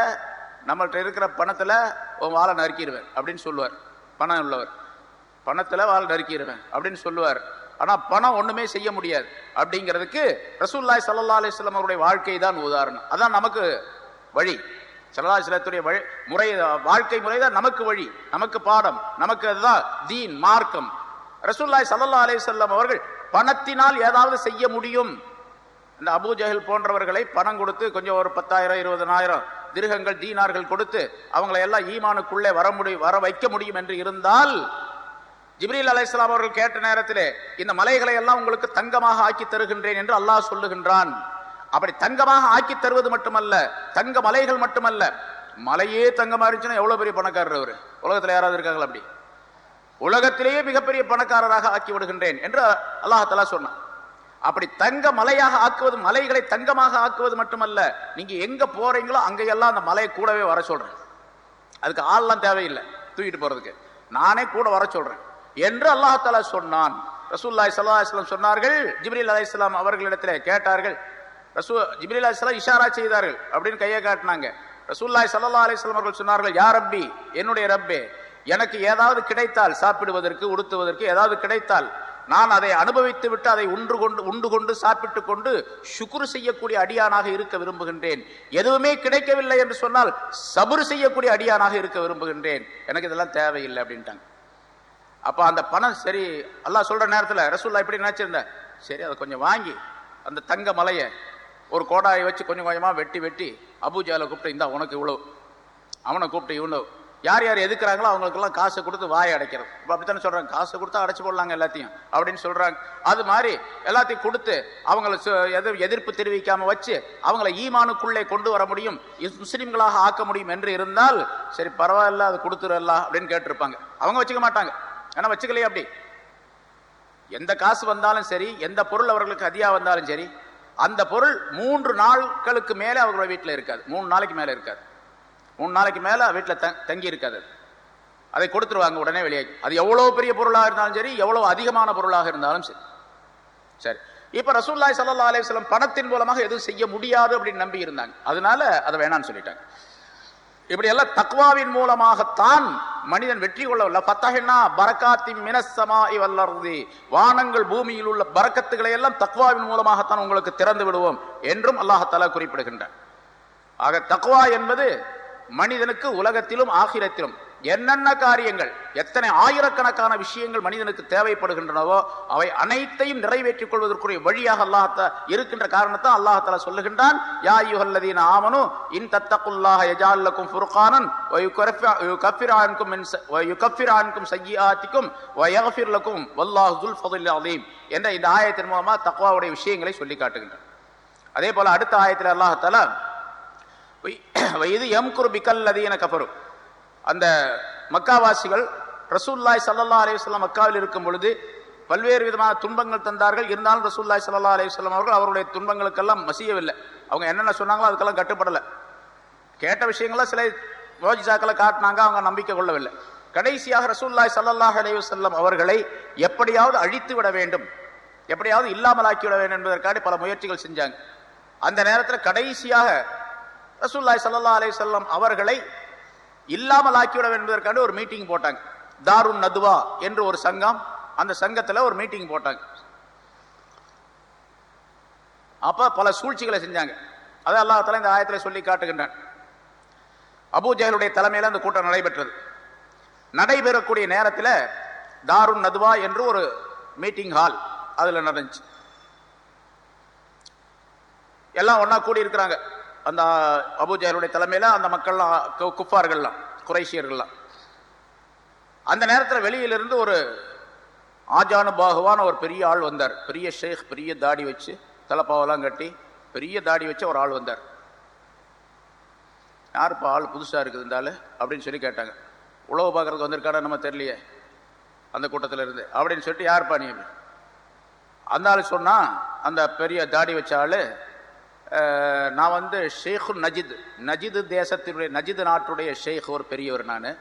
நம்மள்கிட்ட இருக்கிற பணத்தில் உன் வாழை நறுக்கிடுவேன் அப்படின்னு சொல்லுவார். பணம் உள்ளவர். பணத்தில் வாழை நறுக்கிடுவேன் அப்படின்னு சொல்லுவார். ஆனால் பணம் ஒன்றுமே செய்ய முடியாது. அப்படிங்கிறதுக்கு ரசூல்லாய் சல்லா அலிஸ்லாம் அவருடைய வாழ்க்கை தான் உதாரணம். அதான் நமக்கு வழி. சல்லா சிலத்துடைய வழி முறை வாழ்க்கை முறை தான் நமக்கு வழி. நமக்கு பாடம் நமக்கு அதுதான் தீன் மார்க்கம். ரசூல்லாய் சல்லா அலிசல்லாம் அவர்கள் பணத்தினால் ஏதாவது செய்ய முடியும். இந்த அபூ போன்றவர்களை பணம் கொடுத்து கொஞ்சம் ஒரு பத்தாயிரம் இருபதனாயிரம் திருகங்கள் தீனார்கள் கொடுத்து அவங்களை எல்லாம் ஈமானுக்குள்ளே வர முடியும் வர வைக்க முடியும் என்று இருந்தால் ஜிப்ரீல் அலையாம் அவர்கள் கேட்ட நேரத்திலே இந்த மலைகளை எல்லாம் உங்களுக்கு தங்கமாக ஆக்கி தருகின்றேன் என்று அல்லாஹ் சொல்லுகின்றான். அப்படி தங்கமாக ஆக்கி தருவது மட்டுமல்ல தங்க மலைகள் மட்டுமல்ல மலையே தங்கமா இருந்துச்சுன்னா எவ்வளவு பெரிய பணக்காரர் அவரு? உலகத்தில் யாராவது இருக்காங்களா அப்படி? உலகத்திலேயே மிகப்பெரிய பணக்காரராக ஆக்கி விடுகின்றேன் என்று அல்லாஹாலா சொன்னான். அப்படி தங்க மலையாக ஆக்குவது மலைகளை தங்கமாக ஆக்குவது மட்டுமல்ல நீங்க எங்க போறீங்களோ அங்கெல்லாம் அந்த மலையை கூடவே வர சொல்றேன். அதுக்கு ஆள்லாம் தேவையில்லை தூக்கிட்டு போறதுக்கு. நானே கூட வர சொல்றேன். என்று அல்லாஹால சொன்னான். ரசூல்லாய் சல்லா அலிஸ்லாம் சொன்னார்கள் ஜிப்ரீல் இஸ்லாம் அவர்களிடத்தில் கேட்டார்கள் ரசூ ஜிப்ரீல் அலைஹிஸ்ஸலாம் இஷாரா செய்தார்கள் அப்படின்னு கையை காட்டினாங்க. ரசூல்லாய் சல்லா அலிஸ்லாம் அவர்கள் சொன்னார்கள் யார் ரப்பி என்னுடைய ரப்பே எனக்கு ஏதாவது கிடைத்தால் சாப்பிடுவதற்கு உடுத்துவதற்கு ஏதாவது கிடைத்தால் நான் அதை அனுபவித்து விட்டு அதை உண்டு கொண்டு உண்டு கொண்டு சாப்பிட்டு கொண்டு சுக்குரு செய்யக்கூடிய அடியானாக இருக்க விரும்புகின்றேன். எதுவுமே கிடைக்கவில்லை என்று சொன்னால் சபுரு செய்யக்கூடிய அடியானாக இருக்க விரும்புகின்றேன். எனக்கு இதெல்லாம் தேவையில்லை அப்படின்ட்டாங்க. அப்போ அந்த பணம் சரி அல்லா சொல்கிற நேரத்தில் ரசூல்லா இப்படி நினச்சிருந்தேன் சரி அதை கொஞ்சம் வாங்கி அந்த தங்க மலையை ஒரு கோடாயை வச்சு கொஞ்சம் கொஞ்சமாக வெட்டி வெட்டி அபூஜாவில் கூப்பிட்டு இந்தா உனக்கு இவ்வளோ அவனை கூப்பிட்டு இவ்வளோ யார் யார் எதுக்குறாங்களோ அவங்களுக்கெல்லாம் காசை கொடுத்து வாயை அடைக்கிறது. இப்போ அப்படித்தானே சொல்றாங்க? காசை கொடுத்தா அடைச்சி போடலாங்க எல்லாத்தையும். அப்படின்னு சொல்றாங்க. அது மாதிரி எல்லாத்தையும் கொடுத்து அவங்களை சு- எதிர்ப்பு தெரிவிக்காம வச்சு அவங்கள ஈமானுக்குள்ளே கொண்டு வர முடியும். இஸ் ஆக்க முடியும் என்று இருந்தால் சரி பரவாயில்ல அது கொடுத்துடலாம் அப்படின்னு கேட்டிருப்பாங்க. அவங்க வச்சுக்க மாட்டாங்க. ஏன்னா வச்சுக்கலையே அப்படி. எந்த காசு வந்தாலும் சரி எந்த பொருள் அவர்களுக்கு அதிகா வந்தாலும் சரி அந்த பொருள் மூன்று நாட்களுக்கு மேலே அவங்களோட வீட்டில் இருக்காது. மூணு நாளைக்கு மேலே இருக்காது. மூணு நாளைக்கு மேலே வீட்டில் தங்கி இருக்காது. அதை கொடுத்துருவாங்க உடனே வெளியாகி அது எவ்வளவு பெரிய பொருளாக இருந்தாலும் சரி எவ்வளவு அதிகமான பொருளாக இருந்தாலும் சரி. சரி. இப்ப ரசூல்லாய் சல்லா அலையம் பணத்தின் மூலமாக எதுவும் செய்ய முடியாது அப்படின்னு நம்பி இருந்தாங்க. அதனால அதை வேணான்னு சொல்லிட்டாங்க. இப்படி எல்லாம் தக்வாவின் மூலமாகத்தான் மனிதன் வெற்றி கொள்ளவில்லை பத்தகனா பரக்காத்தி மினசமா இவல்லர்தி வானங்கள் பூமியில் உள்ள பரக்கத்துகளை எல்லாம் தக்வாவின் மூலமாகத்தான் உங்களுக்கு திறந்து விடுவோம் என்றும் அல்லாஹத்தாலா குறிப்பிடுகின்றார் ஆக தக்வா என்பது மனிதனுக்கு உலகத்திலும் ஆகிரத்திலும் என்னென்ன காரியங்கள் எத்தனை ஆயிரக்கணக்கான விஷயங்கள் மனிதனுக்கு தேவைப்படுகின்றனவோ அவை அனைத்தையும் நிறைவேற்றிக் கொள்வதற்குரிய வழியாக அல்லாஹத்த இருக்கின்ற காரணத்தை அல்லாஹால சொல்லுகின்றான் யா யுஹல்லதீன் ஆமனு இன் தத்தகுல்லாஹ யஜால்லக்கும் ஃபுர்கானன் கஃபிரான்கும் கஃபிரான்கும் சையாத்திக்கும் வயஃபிர்லக்கும் வல்லாஹுல் ஃபதுல் அலீம் என்ற இந்த ஆயத்தின் மூலமாக தக்வாவுடைய விஷயங்களை சொல்லி காட்டுகின்றான். அதே போல அடுத்த ஆயத்தில் அல்லாஹால அல்லாஹ் எம் *clears throat* குருபிக்கல் பிக்கல்லதீன கபரும் அந்த மக்காவாசிகள் ரசூல்லாய் சல்லல்லா அலையுஸ்லாம் மக்காவில் இருக்கும் பொழுது பல்வேறு விதமான துன்பங்கள் தந்தார்கள். இருந்தாலும் ரசூல்லாய் சல்லல்லா அலையுஸ்லாம் அவர்கள் அவருடைய துன்பங்களுக்கெல்லாம் மசியவில்லை. அவங்க என்னென்ன சொன்னாங்களோ அதுக்கெல்லாம் கட்டுப்படலை. கேட்ட விஷயங்கள்லாம் சில ரோஜிசாக்களை காட்டினாங்க அவங்க நம்பிக்கை கொள்ளவில்லை. கடைசியாக ரசூல்லாய் சல்லாஹ் அலையுசல்லம் அவர்களை எப்படியாவது அழித்து விட வேண்டும். எப்படியாவது இல்லாமலாக்கி விட வேண்டும் என்பதற்காக பல முயற்சிகள் செஞ்சாங்க. அந்த நேரத்தில் கடைசியாக ரசூல்லாய் சல்லா அலே வஸல்லம் அவர்களை இல்லாமல் ஆக்கிவிட வேண்டும் ஒரு மீட்டிங் போட்டாங்க. தாருன் நதுவா என்று ஒரு சங்கம் அந்த சங்கத்தில் ஒரு மீட்டிங் போட்டாங்க. அப்போ பல சூழ்ச்சிகளை செஞ்சாங்க. அதை அல்லாஹ் இந்த ஆயத்தில் சொல்லி காட்டுகின்றான். அபூ தலைமையில் அந்த கூட்டம் நடைபெற்றது. நடைபெறக்கூடிய நேரத்தில் தாருன் நதுவா என்று ஒரு மீட்டிங் ஹால் அதில் நடந்துச்சு. எல்லாம் ஒன்றா கூடி இருக்கிறாங்க அந்த அபூஜலுடைய தலைமையில் அந்த மக்கள்லாம் கு- குறைசியர்கள்லாம் அந்த நேரத்தில் வெளியிலிருந்து ஒரு ஆஜானு பாகுவான ஒரு பெரிய ஆள் வந்தார். பெரிய ஷேக் பெரிய தாடி வச்சு தலைப்பாவெல்லாம் கட்டி பெரிய தாடி வச்ச ஒரு ஆள் வந்தார். யாருப்பா ஆள் புதுசாக இருக்குது இந்த அப்படின்னு சொல்லி கேட்டாங்க. உழவு பார்க்குறதுக்கு வந்திருக்காடா நம்ம தெரியலையே அந்த கூட்டத்தில் இருந்து. அப்படின்னு சொல்லிட்டு யார் பாணி அந்த ஆள் சொன்னால் அந்த பெரிய தாடி வச்ச ஆள் நான் வந்து ஷேகு நஜித் நஜிது தேசத்தினுடைய நஜித் நாட்டுடைய ஷேக் ஒரு பெரியவர் நான்.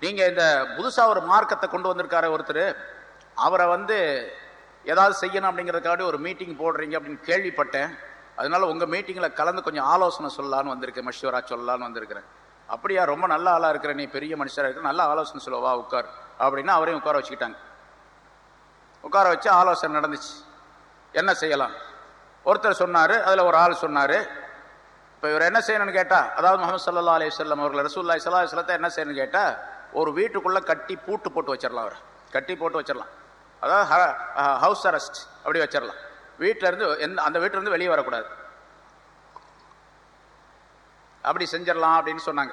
நீங்கள் இந்த புதுசாக ஒரு மார்க்கத்தை கொண்டு வந்திருக்காரு ஒருத்தர் அவரை வந்து ஏதாவது செய்யணும் அப்படிங்கிறதுக்காக ஒரு மீட்டிங் போடுறீங்க அப்படின்னு கேள்விப்பட்டேன். அதனால உங்கள் மீட்டிங்கில் கலந்து கொஞ்சம் ஆலோசனை சொல்லலான்னு வந்திருக்கேன் மஷ்வரா சொல்லலான்னு வந்திருக்கிறேன். அப்படியா ரொம்ப நல்ல ஆளாக இருக்கிற நீ பெரிய மனுஷராக இருக்கிற நல்ல ஆலோசனை சொல்லவா உட்கார் அப்படின்னு அவரையும் உட்கார வச்சுக்கிட்டாங்க. உட்கார வச்சு ஆலோசனை நடந்துச்சு. என்ன செய்யலாம்? ஒருத்தர் சொன்னார் அதில் ஒரு ஆள் சொன்னார். இப்போ இவர் என்ன செய்யணும்னு கேட்டால் அதாவது முகமது சல்லா அலி வல்லம் அவர்கள் ரசூல்லா சல்லா சொல்லத்தை என்ன செய்யணும்னு கேட்டால் ஒரு வீட்டுக்குள்ளே கட்டி பூட்டு போட்டு வச்சிடலாம் அவர். கட்டி போட்டு வச்சிடலாம். அதாவது ஹவுஸ் அரெஸ்ட் அப்படி வச்சிடலாம். வீட்டிலேருந்து எந்த அந்த வீட்டிலேருந்து வெளியே வரக்கூடாது. அப்படி செஞ்சிடலாம் அப்படின்னு சொன்னாங்க.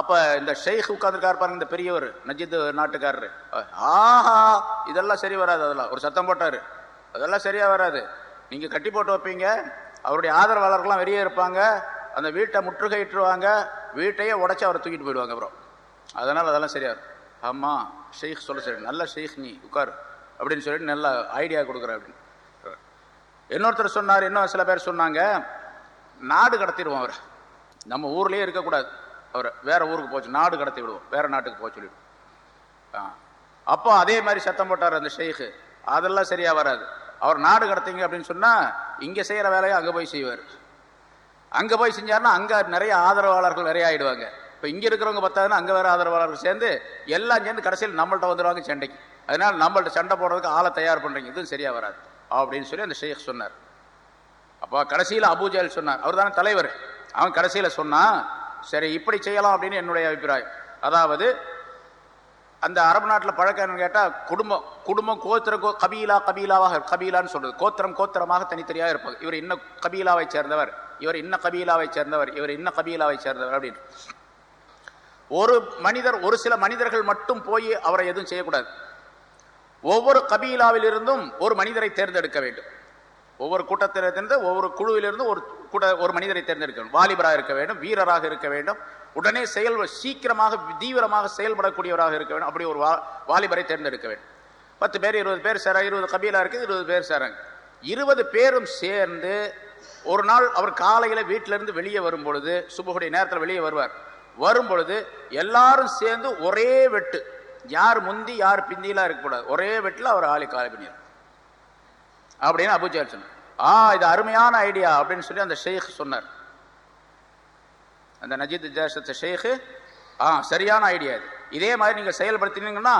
அப்போ இந்த ஷெய்க் உட்கார்ந்துருக்காரு பாருங்க இந்த பெரியவர் நஜித் நாட்டுக்காரரு. ஆஹா இதெல்லாம் சரி வராது அதெல்லாம். ஒரு சத்தம் போட்டார். அதெல்லாம் சரியா வராது. நீங்க கட்டி போட்டு வைப்பீங்க. அவருடைய ஆதரவாளர்கள்லாம் வெளியே இருப்பாங்க. அந்த வீட்டை முற்றுகையிட்டுருவாங்க. வீட்டையே உடச்சி அவரை தூக்கிட்டு போயிடுவாங்க அப்புறம். அதனால அதெல்லாம் சரியா இருக்கும் ஆமா ஷெய்க் சொல்ல சரி நல்ல ஷெய்க் நீ உட்காரு. அப்படின்னு சொல்லிட்டு நல்ல ஐடியா கொடுக்குற அப்படின்னு. இன்னொருத்தர் சொன்னார் இன்னும் சில பேர் சொன்னாங்க நாடு கடத்திடுவோம் அவரை. நம்ம ஊர்லேயே இருக்கக்கூடாது. அவர் வேற ஊருக்கு போச்சு நாடு கடத்தி விடுவோம். வேற நாட்டுக்கு போக சொல்லிவிடுவோம். ஆ. அப்போ அதே மாதிரி சத்தம் போட்டார் அந்த ஷெய்க்கு அதெல்லாம் சரியா வராது. அவர் நாடு கடத்திங்க அப்படின்னு சொன்னால் இங்கே செய்கிற வேலையை அங்கே போய் செய்வார். அங்கே போய் செஞ்சாருன்னா அங்கே நிறைய ஆதரவாளர்கள் நிறைய ஆகிடுவாங்க இப்போ இங்கே இருக்கிறவங்க பத்தாதுன்னா அங்கே வேறு ஆதரவாளர்கள் சேர்ந்து எல்லாம் சேர்ந்து கடைசியில் நம்மள்ட்ட வந்துடுவாங்க சண்டைக்கு. அதனால் நம்மள்ட்ட சண்டை போடுறதுக்கு ஆளை தயார் பண்ணுறீங்க இதுவும் சரியாக வராது. அப்படின்னு சொல்லி அந்த ஷேக் சொன்னார். அப்போ கடைசியில் அபூஜல் சொன்னார். அவர் தானே தலைவர். அவன் கடைசியில் சொன்னால் சரி இப்படி செய்யலாம் அப்படின்னு என்னுடைய அபிப்பிராயம். அதாவது அந்த அரபு நாட்டில் பழக்கம் என்னன்னு குடும்பம் குடும்பம் கோத்திர கோ கபீலா கபீலாவாக கபீலான்னு சொல்றது. கோத்திரம் கோத்திரமாக தனித்தனியாக இருப்பது. இவர் இன்ன கபீலாவை சேர்ந்தவர். இவர் இன்ன கபீலாவை சேர்ந்தவர். இவர் இன்ன கபீலாவை சேர்ந்தவர் அப்படின்னு. ஒரு மனிதர் ஒரு சில மனிதர்கள் மட்டும் போய் அவரை எதுவும் செய்யக்கூடாது. ஒவ்வொரு கபீலாவிலிருந்தும் ஒரு மனிதரை தேர்ந்தெடுக்க வேண்டும். ஒவ்வொரு கூட்டத்திலிருந்து ஒவ்வொரு குழுவிலிருந்து ஒரு கூட ஒரு மனிதரை தேர்ந்தெடுக்க வேண்டும் வாலிபராக இருக்க வேண்டும் வீரராக இருக்க வேண்டும். உடனே செயல் சீக்கிரமாக தீவிரமாக செயல்படக்கூடியவராக இருக்க வேண்டும். அப்படி ஒரு வா- வாலிபரை தேர்ந்தெடுக்க வேண்டும். பத்து பேர் இருபது பேர் சேர இருபது கபீலா இருக்குது இருபது பேர் சேராங்க. இருபது பேரும் சேர்ந்து ஒரு நாள் அவர் காலையில் வீட்டில இருந்து வெளியே வரும் பொழுது சுபகுடைய நேரத்தில் வெளியே வருவார். வரும் பொழுது எல்லாரும் சேர்ந்து ஒரே வெட்டு. யார் முந்தி யார் பிந்திலாம் இருக்கக்கூடாது. ஒரே வெட்டில் அவர் ஆளை காலை பண்ணிடுறார் அப்படின்னு அபுஜால் சொன்னார். ஆ இது அருமையான ஐடியா அப்படின்னு சொல்லி அந்த ஷேக் சொன்னார். அந்த நஜீத் தேசத்து ஷேக் ஆ சரியான ஐடியா இது. இதே மாதிரி நீங்க செயல்படுத்தினீங்கன்னா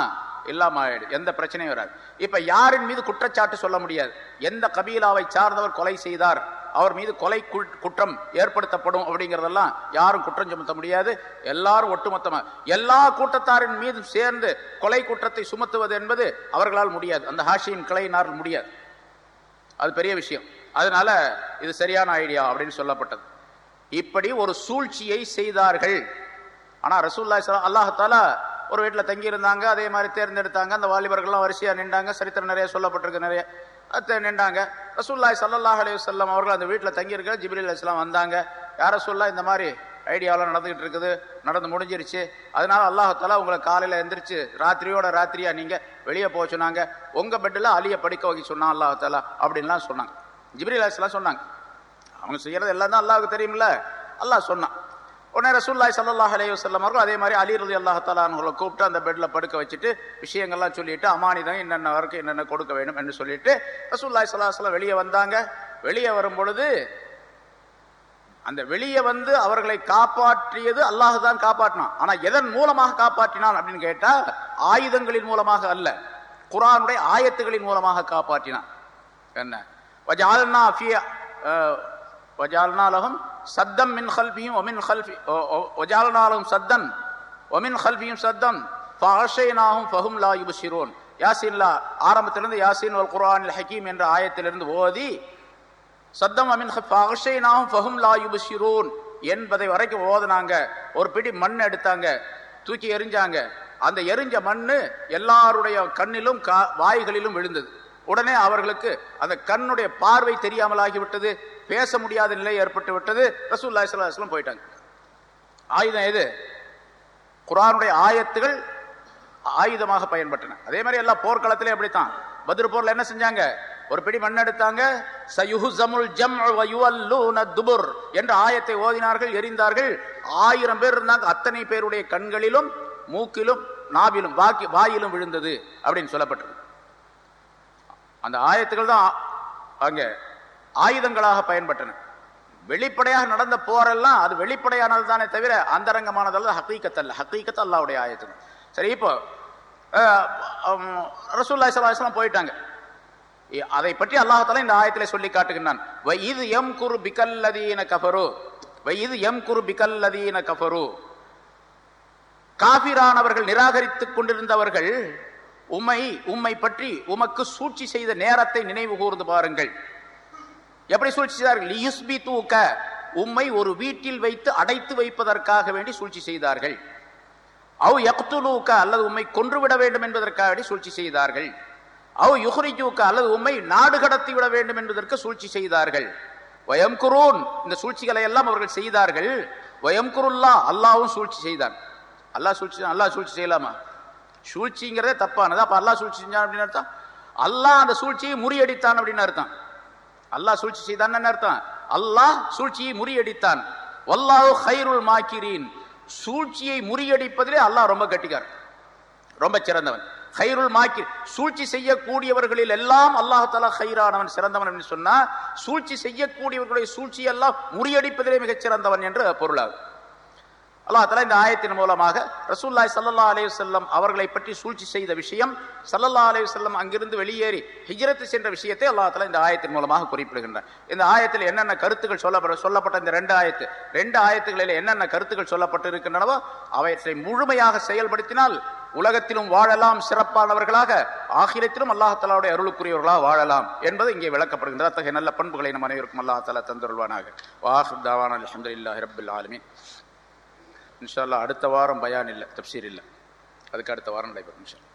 இல்லாமல் ஆயிடும் எந்த பிரச்சனையும் வராது. இப்ப யாரின் மீது குற்றச்சாட்டு சொல்ல முடியாது? எந்த கபீலாவை சார்ந்தவர் கொலை செய்தார் அவர் மீது கொலை குற்றம் ஏற்படுத்தப்படும் அப்படிங்கிறதெல்லாம் யாரும் குற்றம் சுமத்த முடியாது எல்லாரும் ஒட்டுமொத்தமாக எல்லா கூட்டத்தாரின் மீதும் சேர்ந்து கொலை குற்றத்தை சுமத்துவது என்பது அவர்களால் முடியாது அந்த ஹாஷியின் கிளையினால் முடியாது. அது பெரிய விஷயம். அதனால இது சரியான ஐடியா அப்படின்னு சொல்லப்பட்டது. இப்படி ஒரு சூழ்ச்சியை செய்தார்கள். ஆனால் ரசூல்லாய் அல்லாஹால ஒரு வீட்டில் தங்கியிருந்தாங்க அதே மாதிரி தேர்ந்தெடுத்தாங்க அந்த வாலிபர்கள்லாம் வரிசையாக நின்றாங்க சரித்திரம் நிறைய சொல்லப்பட்டிருக்கு நிறைய. அது நின்றாங்க. ரசூல்லாய் சல்லல்லாஹ் அலி வஸல்லம் அவர்கள் அந்த வீட்டில் தங்கியிருக்க ஜிபிரி ஜிப்ரீல் வந்தாங்க. யார சொல்லா இந்த மாதிரி ஐடியாவெல்லாம் நடந்துகிட்டு இருக்குது. நடந்து முடிஞ்சிருச்சு. அதனால அல்லாஹால உங்களை காலையில் எந்திரிச்சு ராத்திரியோட ராத்திரியா நீங்கள் வெளியே போக சொன்னாங்க. உங்கள் பெட்டில் அலியை படிக்க வைக்க சொன்னான் அல்லாஹால அப்படின்லாம் சொன்னாங்க. ஜிப்ரீல் அலைஹிஸ்ஸலாம் சொன்னாங்க. அவங்க செய்கிறது எல்லாம் தான் அல்லாஹ்வுக்கு தெரியும்ல. அல்லாஹ் சொன்னான். உடனே ரசூல்லாய் சல்லாஹ் அலைய வல்லம் அவர்கள் அதே மாதிரி அலி ரலி அல்லாஹ் கூப்பிட்டு அந்த பெட்டில் படுக்க வச்சுட்டு விஷயங்கள்லாம் சொல்லிட்டு அமானிதம் என்னென்ன வரைக்கும் என்னென்ன கொடுக்க வேண்டும் என்று சொல்லிட்டு ரசூல்லாய் சல்லாஹ் வெளியே வந்தாங்க. வெளியே வரும் பொழுது அந்த வெளியே வந்து அவர்களை காப்பாற்றியது அல்லாஹு தான் காப்பாற்றினான். ஆனா எதன் மூலமாக காப்பாற்றினான் அப்படின்னு கேட்டா ஆயுதங்களின் மூலமாக அல்ல. குர்ஆனுடைய ஆயத்துகளின் மூலமாக காப்பாற்றினான். என்ன? வஜால்னா ஃபிய வஜால்னா சத்தம் மின் ஹல்பியும் ஒமின் ஹல்ஃபி வஜால்னா லஹும் சத்தன் ஒமின் ஹல்பியும் சத்தம் ஃபஹஷைனாகும் ஃபஹும் லா யுபஷிரூன். யாசின்லா ஆரம்பத்திலிருந்து யாசின் வல் குரானில் ஹக்கீம் என்ற ஆயத்திலிருந்து ஓதி சத்தம் அமின் ஃபஹஷைனாஹும் ஃபஹும் லாயுபு யுபஷிரூன் என்பதை வரைக்கும் ஓதுனாங்க. ஒரு பிடி மண் எடுத்தாங்க தூக்கி எரிஞ்சாங்க அந்த எரிஞ்ச மண் எல்லாருடைய கண்ணிலும் கா- வாய்களிலும் விழுந்தது. உடனே அவர்களுக்கு அந்த கண்ணுடைய பார்வை தெரியாமலாகிவிட்டது பேச முடியாத நிலை ஏற்பட்டு விட்டது. ரசூல்லா சல்லாஹ் போயிட்டாங்க. ஆயுதம் எது? குரானுடைய ஆயத்துகள் ஆயுதமாக பயன்பட்டன. அதே மாதிரி எல்லா போர்க்களத்திலே அப்படித்தான். பதிர் போர்ல என்ன செஞ்சாங்க? ஒரு பிடி மண் எடுத்தாங்க. என்று வ ஆயத்தை ஓதினார்கள் எரிந்தார்கள். ஆயிரம் பேர் இருந்தாங்க. அத்தனை பேருடைய கண்களிலும் மூக்கிலும் நாவிலும் வாக்கி வாயிலும் விழுந்தது அப்படின்னு சொல்லப்பட்டது அந்த ஆயத்துகள் தான் அங்க ஆயுதங்களாக பயன்பட்டன. வெளிப்படையாக நடந்த போரெல்லாம் அது வெளிப்படையானது தானே தவிர அந்தரங்கமானதல்ல ஹக்கீக்கத் அல்ல ஹக்கீக்கத் அல்லாவுடைய ஆயத்துகள் சரி இப்போ ரசூல்லாய் சலாஹ்லாம் போயிட்டாங்க. அதை பற்றி அல்லாஹால இந்த ஆயத்திலே சொல்லி காட்டுகின்றான். இது எம் குரு பிகல்லதீன கஃபரு. இது எம் குரு பிகல்லதீன கஃபரு. காபிரானவர்கள் நிராகரித்துக் கொண்டிருந்தவர்கள் உம்மை உம்மை பற்றி உமக்கு சூழ்ச்சி செய்த நேரத்தை நினைவு கூர்ந்து பாருங்கள். எப்படி சூழ்ச்சி செய்தார்கள்? லியுஸ்பி தூக்க உம்மை ஒரு வீட்டில் வைத்து அடைத்து வைப்பதற்காக வேண்டி சூழ்ச்சி செய்தார்கள். அவ் எக்துலூக்க அல்லது உம்மை கொன்றுவிட வேண்டும் என்பதற்காக சூழ்ச்சி செய்தார்கள். அவ் யுஹ்ரிஜூக்க அல்லது உம்மை நாடு கடத்தி விட வேண்டும் என்பதற்கு சூழ்ச்சி செய்தார்கள். வயம் குரூன் இந்த சூழ்ச்சிகளை எல்லாம் அவர்கள் செய்தார்கள். வயம் குருல்லா அல்லாவும் சூழ்ச்சி செய்தான். அல்லாஹ் சூழ்ச்சி அல்லாஹ் சூழ்ச்சி செய்யலாமா? சூழ்ச்சிங்கிறதே தப்பானது. அப்போ அல்லாஹ் சூழ்ச்சி செஞ்சான் அப்படின்னு அர்த்தம்? அல்லாஹ் அந்த சூழ்ச்சியை முறியடித்தான் அப்படின்னு அர்த்தம். அல்லாஹ் சூழ்ச்சி செய்தான் என்ன அர்த்தம்? அல்லாஹ் சூழ்ச்சியை முறியடித்தான். வல்லாஹு ஹைருல் மாக்கிரீன். சூழ்ச்சியை முறியடிப்பதிலே அல்லாஹ் ரொம்ப கட்டிக்கார் ரொம்ப சிறந்தவன். ஹைருல் மாக்கி சூழ்ச்சி செய்யக்கூடியவர்களில் எல்லாம் அல்லாஹ் தலா ஹைரானவன் சிறந்தவன் என்று சொன்னா சூழ்ச்சி செய்யக்கூடியவர்களுடைய சூழ்ச்சியெல்லாம் முறியடிப்பதிலே மிகச் சிறந்தவன் என்று பொருளாகும். அல்லாஹ் தலா இந்த ஆயத்தின் மூலமாக ரசூல்லாய் சல்லல்லா அலைஹி செல்லம் அவர்களை பற்றி சூழ்ச்சி செய்த விஷயம் சல்லல்லா அலைஹி செல்லம் அங்கிருந்து வெளியேறி ஹிஜரத்து சென்ற விஷயத்தை அல்லா தலா இந்த ஆயத்தின் மூலமாக குறிப்பிடுகின்றார் இந்த ஆயத்தில் என்னென்ன கருத்துக்கள் சொல்லப்பட சொல்லப்பட்ட இந்த ரெண்டு ஆயத்து ரெண்டு ஆயத்துகளில் என்னென்ன கருத்துக்கள் சொல்லப்பட்டு இருக்கின்றனவோ அவற்றை முழுமையாக செயல்படுத்தினால் உலகத்திலும் வாழலாம் சிறப்பானவர்களாக ஆகிரத்திலும் அல்லாஹாலாவுடைய அருளுக்குரியவர்களாக வாழலாம் என்பது இங்கே விளக்கப்படுகின்றது. அத்தகைய நல்ல பண்புகளை நம் அனைவருக்கும் அல்லாஹ் தலா தந்தருள்வானாக. வாஹ் தாவான் அல்ஹம்துலில்லாஹி ரப்பில் ஆலமீன். இன்ஷால்லா அடுத்த வாரம் பயான் இல்லை தப்சீர் இல்லை. அதுக்கு அடுத்த வாரம் நடைபெறும் இன்ஷால்லா